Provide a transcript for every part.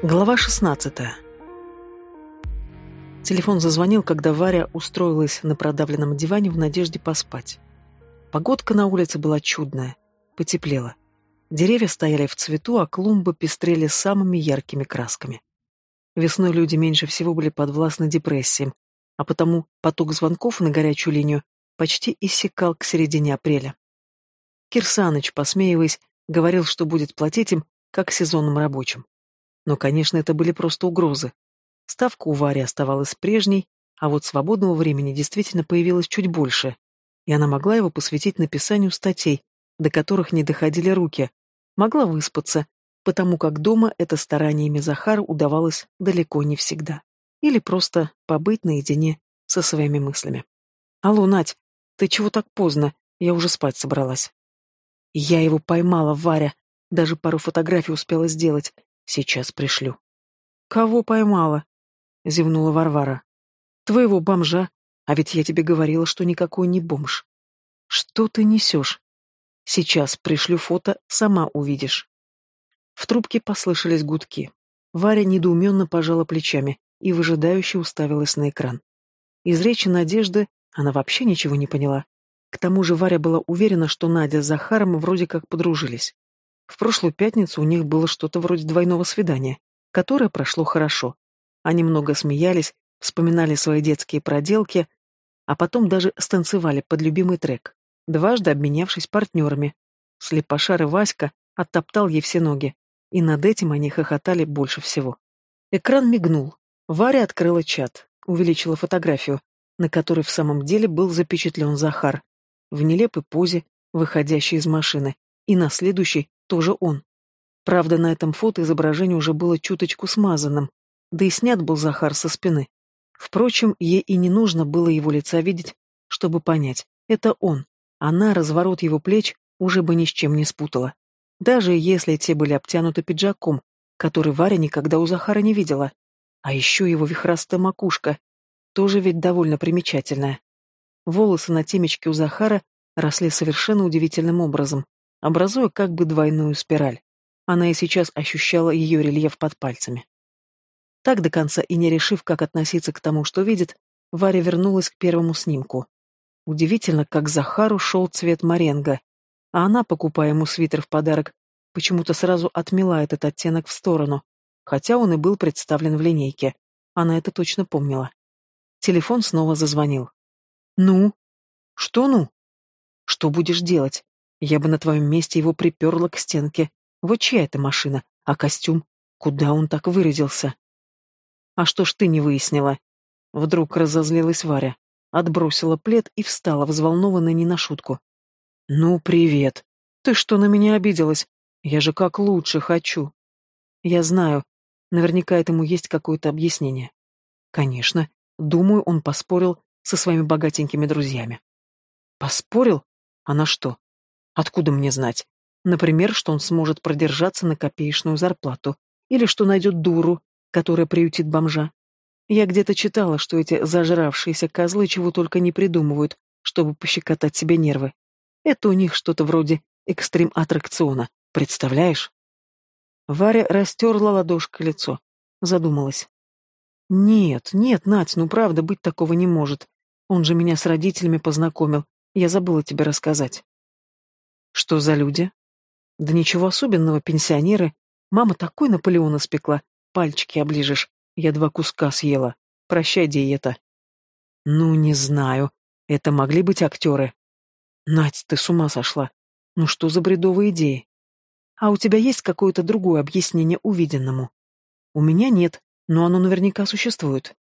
Глава 16. Телефон зазвонил, когда Варя устроилась на продавленном диване в надежде поспать. Погодка на улице была чудная, потеплело. Деревья стояли в цвету, а клумбы пестрели самыми яркими красками. Весной люди меньше всего были подвластны депрессиям, а потому поток звонков на горячую линию почти иссякал к середине апреля. Кирсаныч, посмеиваясь, говорил, что будет платить им, как сезонным рабочим. Но, конечно, это были просто угрозы. Ставка у Вари оставалась прежней, а вот свободного времени действительно появилось чуть больше, и она могла его посвятить написанию статей, до которых не доходили руки, могла выспаться, потому как дома это стараниями Захара удавалось далеко не всегда. Или просто побыть наедине со своими мыслями. «Алло, Надь, ты чего так поздно? Я уже спать собралась». Я его поймала, Варя, даже пару фотографий успела сделать. Сейчас пришлю. Кого поймала? Зевнула Варвара. Твоего бомжа. А ведь я тебе говорила, что никакой не бомж. Что ты несешь? Сейчас пришлю фото, сама увидишь. В трубке послышались гудки. Варя недоуменно пожала плечами и выжидающе уставилась на экран. Из речи Надежды она вообще ничего не поняла. К тому же Варя была уверена, что Надя с Захаром вроде как подружились. В прошлую пятницу у них было что-то вроде двойного свидания, которое прошло хорошо. Они много смеялись, вспоминали свои детские проделки, а потом даже станцевали под любимый трек, дважды обменявшись партнерами. Слепошар и Васька оттоптал ей все ноги, и над этим они хохотали больше всего. Экран мигнул. Варя открыла чат, увеличила фотографию, на которой в самом деле был запечатлен Захар, в нелепой позе, выходящей из машины, и на следующей тоже он. Правда, на этом фото изображение уже было чуточку смазанным, да и снят был Захар со спины. Впрочем, ей и не нужно было его лица видеть, чтобы понять, это он. Она разворот его плеч уже бы ни с чем не спутала. Даже если те были обтянуты пиджаком, который Варя никогда у Захара не видела. А еще его вихрастая макушка, тоже ведь довольно примечательная. Волосы на темечке у Захара росли совершенно удивительным образом, образуя как бы двойную спираль. Она и сейчас ощущала ее рельеф под пальцами. Так до конца и не решив, как относиться к тому, что видит, Варя вернулась к первому снимку. Удивительно, как Захару шел цвет моренго, а она, покупая ему свитер в подарок, почему-то сразу отмела этот оттенок в сторону, хотя он и был представлен в линейке. Она это точно помнила. Телефон снова зазвонил. «Ну?» «Что «ну?» «Что будешь делать?» Я бы на твоем месте его приперла к стенке. Вот чья это машина? А костюм? Куда он так вырядился? А что ж ты не выяснила? Вдруг разозлилась Варя. Отбросила плед и встала, взволнованная не на шутку. «Ну, привет. Ты что на меня обиделась? Я же как лучше хочу». «Я знаю. Наверняка этому есть какое-то объяснение». «Конечно. Думаю, он поспорил со своими богатенькими друзьями». «Поспорил? А на что? Откуда мне знать? Например, что он сможет продержаться на копеечную зарплату, или что найдет дуру, которая приютит бомжа. Я где-то читала, что эти зажравшиеся козлы чего только не придумывают, чтобы пощекотать себе нервы. Это у них что-то вроде экстрим-аттракциона, представляешь? Варя растерла ладошкой лицо, задумалась. Нет, нет, Надь, ну правда, быть такого не может. Он же меня с родителями познакомил, я забыла тебе рассказать. Что за люди? Да ничего особенного, пенсионеры. Мама такой Наполеон испекла, пальчики оближешь. Я два куска съела. Прощай, диета. Ну, не знаю. Это могли быть актеры. Надь, ты с ума сошла. Ну что за бредовые идеи? А у тебя есть какое-то другое объяснение увиденному? У меня нет, но оно наверняка существует.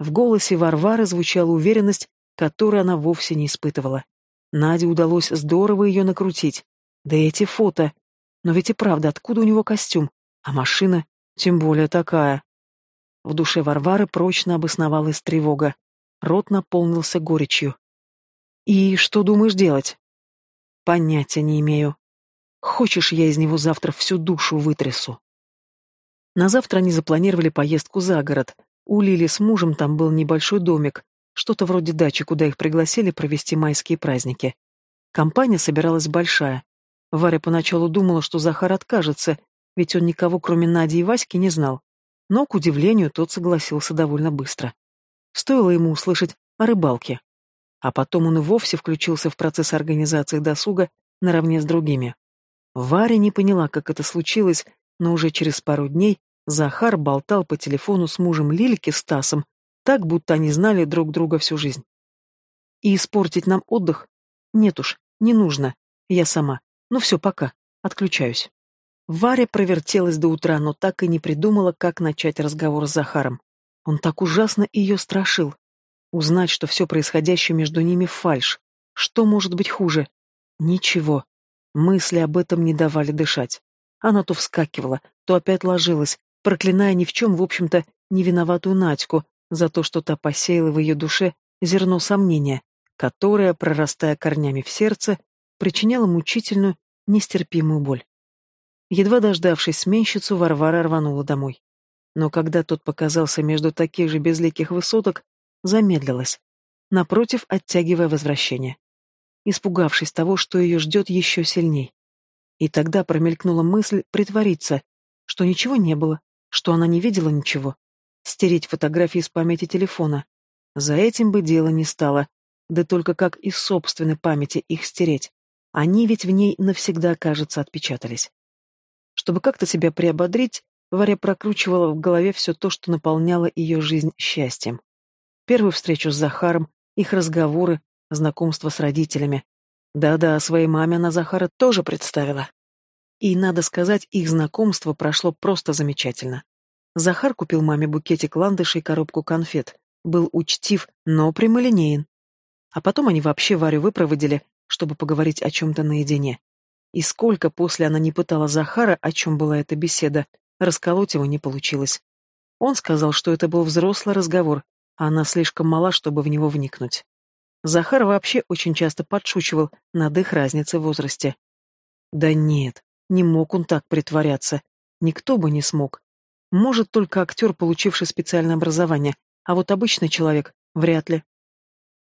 В голосе Варвары звучала уверенность, которую она вовсе не испытывала. Наде удалось здорово ее накрутить. Да и эти фото. Но ведь и правда, откуда у него костюм? А машина? Тем более такая. В душе Варвары прочно обосновалась тревога. Рот наполнился горечью. «И что думаешь делать?» «Понятия не имею. Хочешь, я из него завтра всю душу вытрясу?» На завтра они запланировали поездку за город. У Лили с мужем там был небольшой домик, что-то вроде дачи, куда их пригласили провести майские праздники. Компания собиралась большая. Варя поначалу думала, что Захар откажется, ведь он никого, кроме Нади и Васьки, не знал. Но, к удивлению, тот согласился довольно быстро. Стоило ему услышать о рыбалке. А потом он и вовсе включился в процесс организации досуга наравне с другими. Варя не поняла, как это случилось, но уже через пару дней Захар болтал по телефону с мужем Лильки Стасом, так, будто они знали друг друга всю жизнь. И испортить нам отдых? Нет уж, не нужно. Я сама. Ну все, пока. Отключаюсь. Варя провертелась до утра, но так и не придумала, как начать разговор с Захаром. Он так ужасно ее страшил. Узнать, что все происходящее между ними фальшь. Что может быть хуже? Ничего. Мысли об этом не давали дышать. Она то вскакивала, то опять ложилась, проклиная ни в чем, в общем-то, невиноватую Надьку за то, что та посеяла в ее душе зерно сомнения, которая, прорастая корнями в сердце, причиняла мучительную, нестерпимую боль. Едва дождавшись сменщицу, Варвара рванула домой. Но когда тот показался между таких же безликих высоток, замедлилась, напротив, оттягивая возвращение, испугавшись того, что ее ждет еще сильней. И тогда промелькнула мысль притвориться, что ничего не было, что она не видела ничего, стереть фотографии из памяти телефона. За этим бы дело не стало, да только как из собственной памяти их стереть. Они ведь в ней навсегда, кажется, отпечатались. Чтобы как-то себя приободрить, Варя прокручивала в голове все то, что наполняло ее жизнь счастьем. Первую встречу с Захаром, их разговоры, знакомство с родителями. Да-да, своей маме она Захара тоже представила. И, надо сказать, их знакомство прошло просто замечательно. Захар купил маме букетик ландышей и коробку конфет. Был учтив, но прямолинеен. А потом они вообще Варю выпроводили, чтобы поговорить о чем-то наедине. И сколько после она не пытала Захара, о чем была эта беседа, расколоть его не получилось. Он сказал, что это был взрослый разговор, а она слишком мала, чтобы в него вникнуть. Захар вообще очень часто подшучивал над их разницей в возрасте. Да нет, не мог он так притворяться. Никто бы не смог. Может, только актер, получивший специальное образование, а вот обычный человек — вряд ли.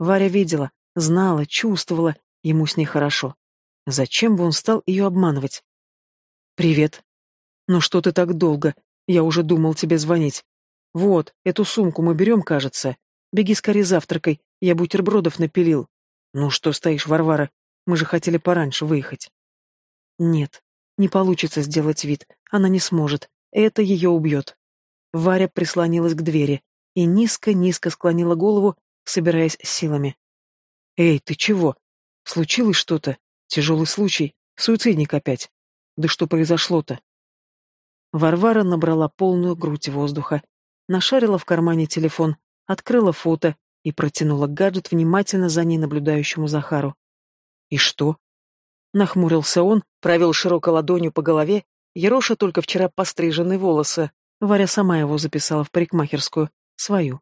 Варя видела, знала, чувствовала, ему с ней хорошо. Зачем бы он стал ее обманывать? «Привет. Ну что ты так долго? Я уже думал тебе звонить. Вот, эту сумку мы берем, кажется. Беги скорее завтракай, я бутербродов напилил. Ну что стоишь, Варвара? Мы же хотели пораньше выехать». «Нет, не получится сделать вид. Она не сможет. Это ее убьет». Варя прислонилась к двери и низко-низко склонила голову, собираясь силами. «Эй, ты чего? Случилось что-то? Тяжелый случай? Суицидник опять? Да что произошло-то?» Варвара набрала полную грудь воздуха, нашарила в кармане телефон, открыла фото и протянула гаджет внимательно за ней наблюдающему Захару. «И что?» Нахмурился он, провел широкой ладонью по голове, Ероша только вчера постриженные волосы. Варя сама его записала в парикмахерскую, свою.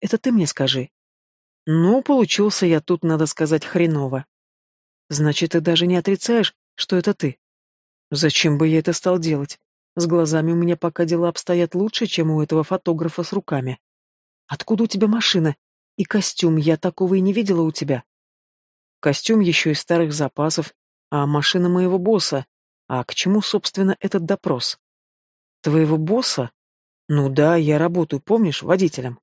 «Это ты мне скажи, ну, получился я тут, надо сказать, хреново. Значит, ты даже не отрицаешь, что это ты? Зачем бы я это стал делать? С глазами у меня пока дела обстоят лучше, чем у этого фотографа с руками. Откуда у тебя машина? И костюм, я такого и не видела у тебя. Костюм еще из старых запасов, а машина моего босса. А к чему, собственно, этот допрос? Твоего босса? Ну да, я работаю, помнишь, водителем.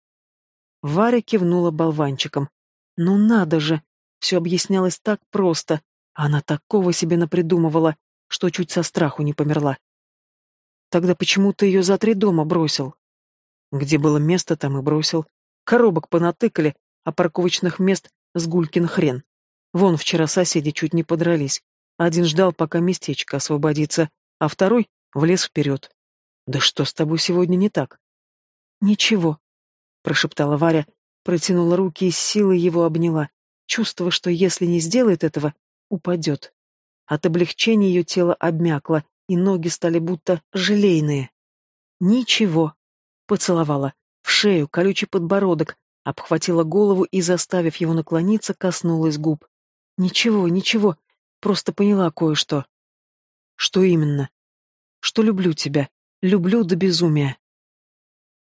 Варя кивнула болванчиком. «Ну надо же!» Все объяснялось так просто. Она такого себе напридумывала, что чуть со страху не померла. «Тогда почему ты ее за три дома бросил?» «Где было место, там и бросил. Коробок понатыкали, а парковочных мест с гулькин хрен. Вон вчера соседи чуть не подрались. Один ждал, пока местечко освободится, а второй влез вперед. Да что с тобой сегодня не так? Ничего, прошептала Варя, протянула руки и с силой его обняла, чувствуя, что если не сделает этого, упадет. От облегчения ее тело обмякло, и ноги стали будто желейные. Ничего. Поцеловала. В шею, колючий подбородок, обхватила голову и, заставив его наклониться, коснулась губ. Ничего, ничего, просто поняла кое-что. Что именно? Что люблю тебя, люблю до безумия.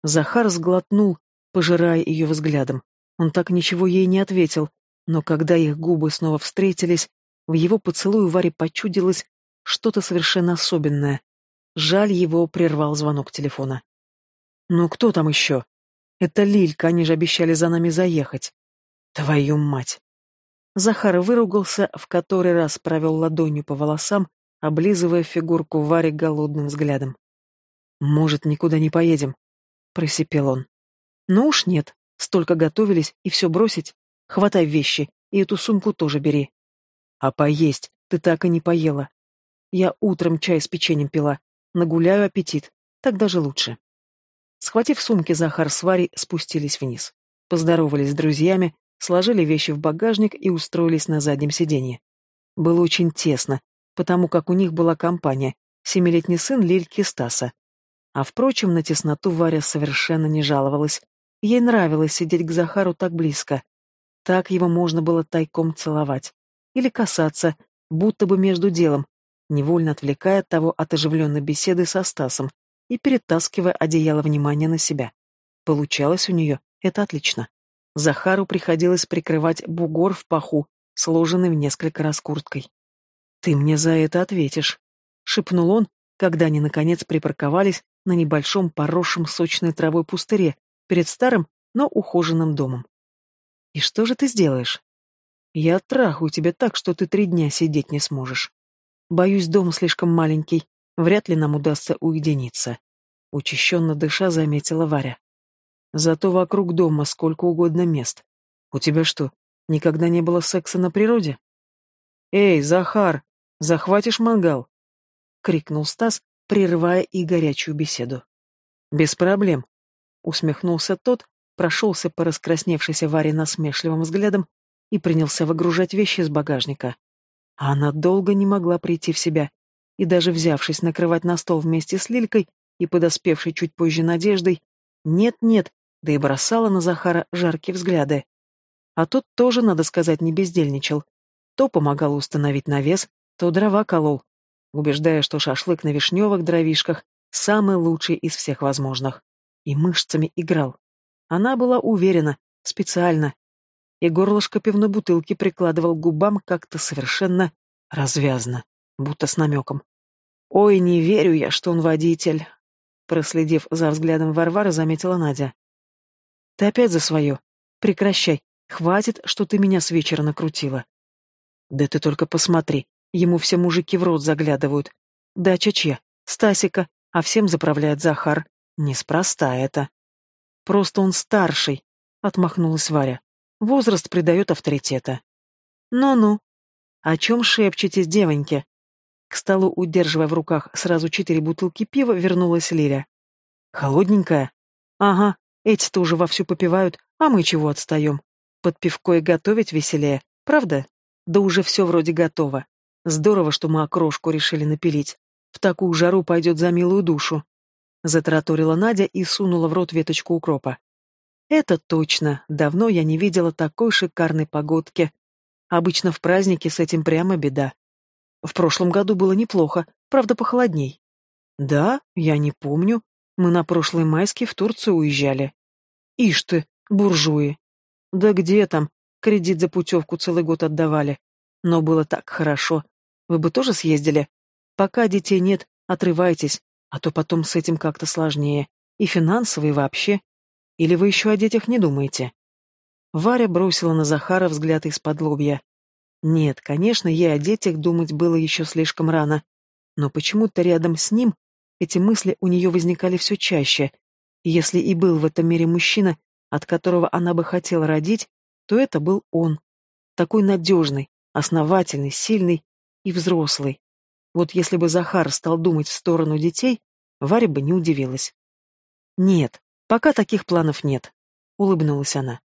Захар сглотнул, пожирая ее взглядом. Он так ничего ей не ответил, но когда их губы снова встретились, в его поцелую Варе почудилось что-то совершенно особенное. Жаль, его прервал звонок телефона. «Ну кто там еще?» «Это Лилька, они же обещали за нами заехать». «Твою мать!» Захар выругался, в который раз провел ладонью по волосам, облизывая фигурку Вари голодным взглядом. «Может, никуда не поедем?» — просипел он. «Ну уж нет. Столько готовились, и все бросить. Хватай вещи, и эту сумку тоже бери. А поесть ты так и не поела. Я утром чай с печеньем пила. Нагуляю аппетит. Так даже лучше». Схватив сумки, Захар с Варей спустились вниз. Поздоровались с друзьями, сложили вещи в багажник и устроились на заднем сиденье. Было очень тесно, потому как у них была компания, семилетний сын Лильки Стаса. А впрочем, на тесноту Варя совершенно не жаловалась. Ей нравилось сидеть к Захару так близко. Так его можно было тайком целовать. Или касаться, будто бы между делом, невольно отвлекая от того от оживленной беседы со Стасом и перетаскивая одеяло внимания на себя. Получалось у нее это отлично. Захару приходилось прикрывать бугор в паху, сложенный в несколько раз курткой. «Ты мне за это ответишь», — шепнул он, когда они, наконец, припарковались на небольшом поросшем сочной травой пустыре перед старым, но ухоженным домом. «И что же ты сделаешь?» «Я трахаю тебя так, что ты три дня сидеть не сможешь. Боюсь, дом слишком маленький, вряд ли нам удастся уединиться», — учащенно дыша заметила Варя. Зато вокруг дома сколько угодно мест. У тебя что, никогда не было секса на природе? Эй, Захар, захватишь мангал? крикнул Стас, прерывая и горячую беседу. Без проблем, усмехнулся тот, прошелся по раскрасневшейся Варе насмешливым взглядом и принялся выгружать вещи из багажника. А она долго не могла прийти в себя, и даже взявшись накрывать на стол вместе с Лилькой и подоспевшей чуть позже Надеждой, нет-нет, да и бросала на Захара жаркие взгляды. А тот тоже, надо сказать, не бездельничал. То помогал установить навес, то дрова колол, убеждая, что шашлык на вишневых дровишках самый лучший из всех возможных. И мышцами играл. Она была уверена, специально. И горлышко пивной бутылки прикладывал к губам как-то совершенно развязно, будто с намеком. «Ой, не верю я, что он водитель», проследив за взглядом Варвары, заметила Надя. Ты опять за свое. Прекращай. Хватит, что ты меня с вечера накрутила. Да ты только посмотри. Ему все мужики в рот заглядывают. Да, Чачья, Стасика, а всем заправляет Захар. Неспроста это. Просто он старший, отмахнулась Варя. Возраст придает авторитета. Ну-ну. О чем шепчетесь, девоньки? К столу, удерживая в руках сразу четыре бутылки пива, вернулась Лиля. Холодненькая? Ага, эти-то уже вовсю попивают, а мы чего отстаем? Под пивко и готовить веселее, правда? Да уже все вроде готово. Здорово, что мы окрошку решили напилить. В такую жару пойдет за милую душу. Затраторила Надя и сунула в рот веточку укропа. Это точно, давно я не видела такой шикарной погодки. Обычно в празднике с этим прямо беда. В прошлом году было неплохо, правда похолодней. Да, я не помню, мы на прошлый майский в Турцию уезжали. Ишь ты, буржуи. Да где там? Кредит за путевку целый год отдавали. Но было так хорошо. Вы бы тоже съездили? Пока детей нет, отрывайтесь, а то потом с этим как-то сложнее. И финансово, и вообще. Или вы еще о детях не думаете? Варя бросила на Захара взгляд из-под лобья. Нет, конечно, ей о детях думать было еще слишком рано. Но почему-то рядом с ним эти мысли у нее возникали все чаще, если и был в этом мире мужчина, от которого она бы хотела родить, то это был он. Такой надежный, основательный, сильный и взрослый. Вот если бы Захар стал думать в сторону детей, Варя бы не удивилась. «Нет, пока таких планов нет», — улыбнулась она.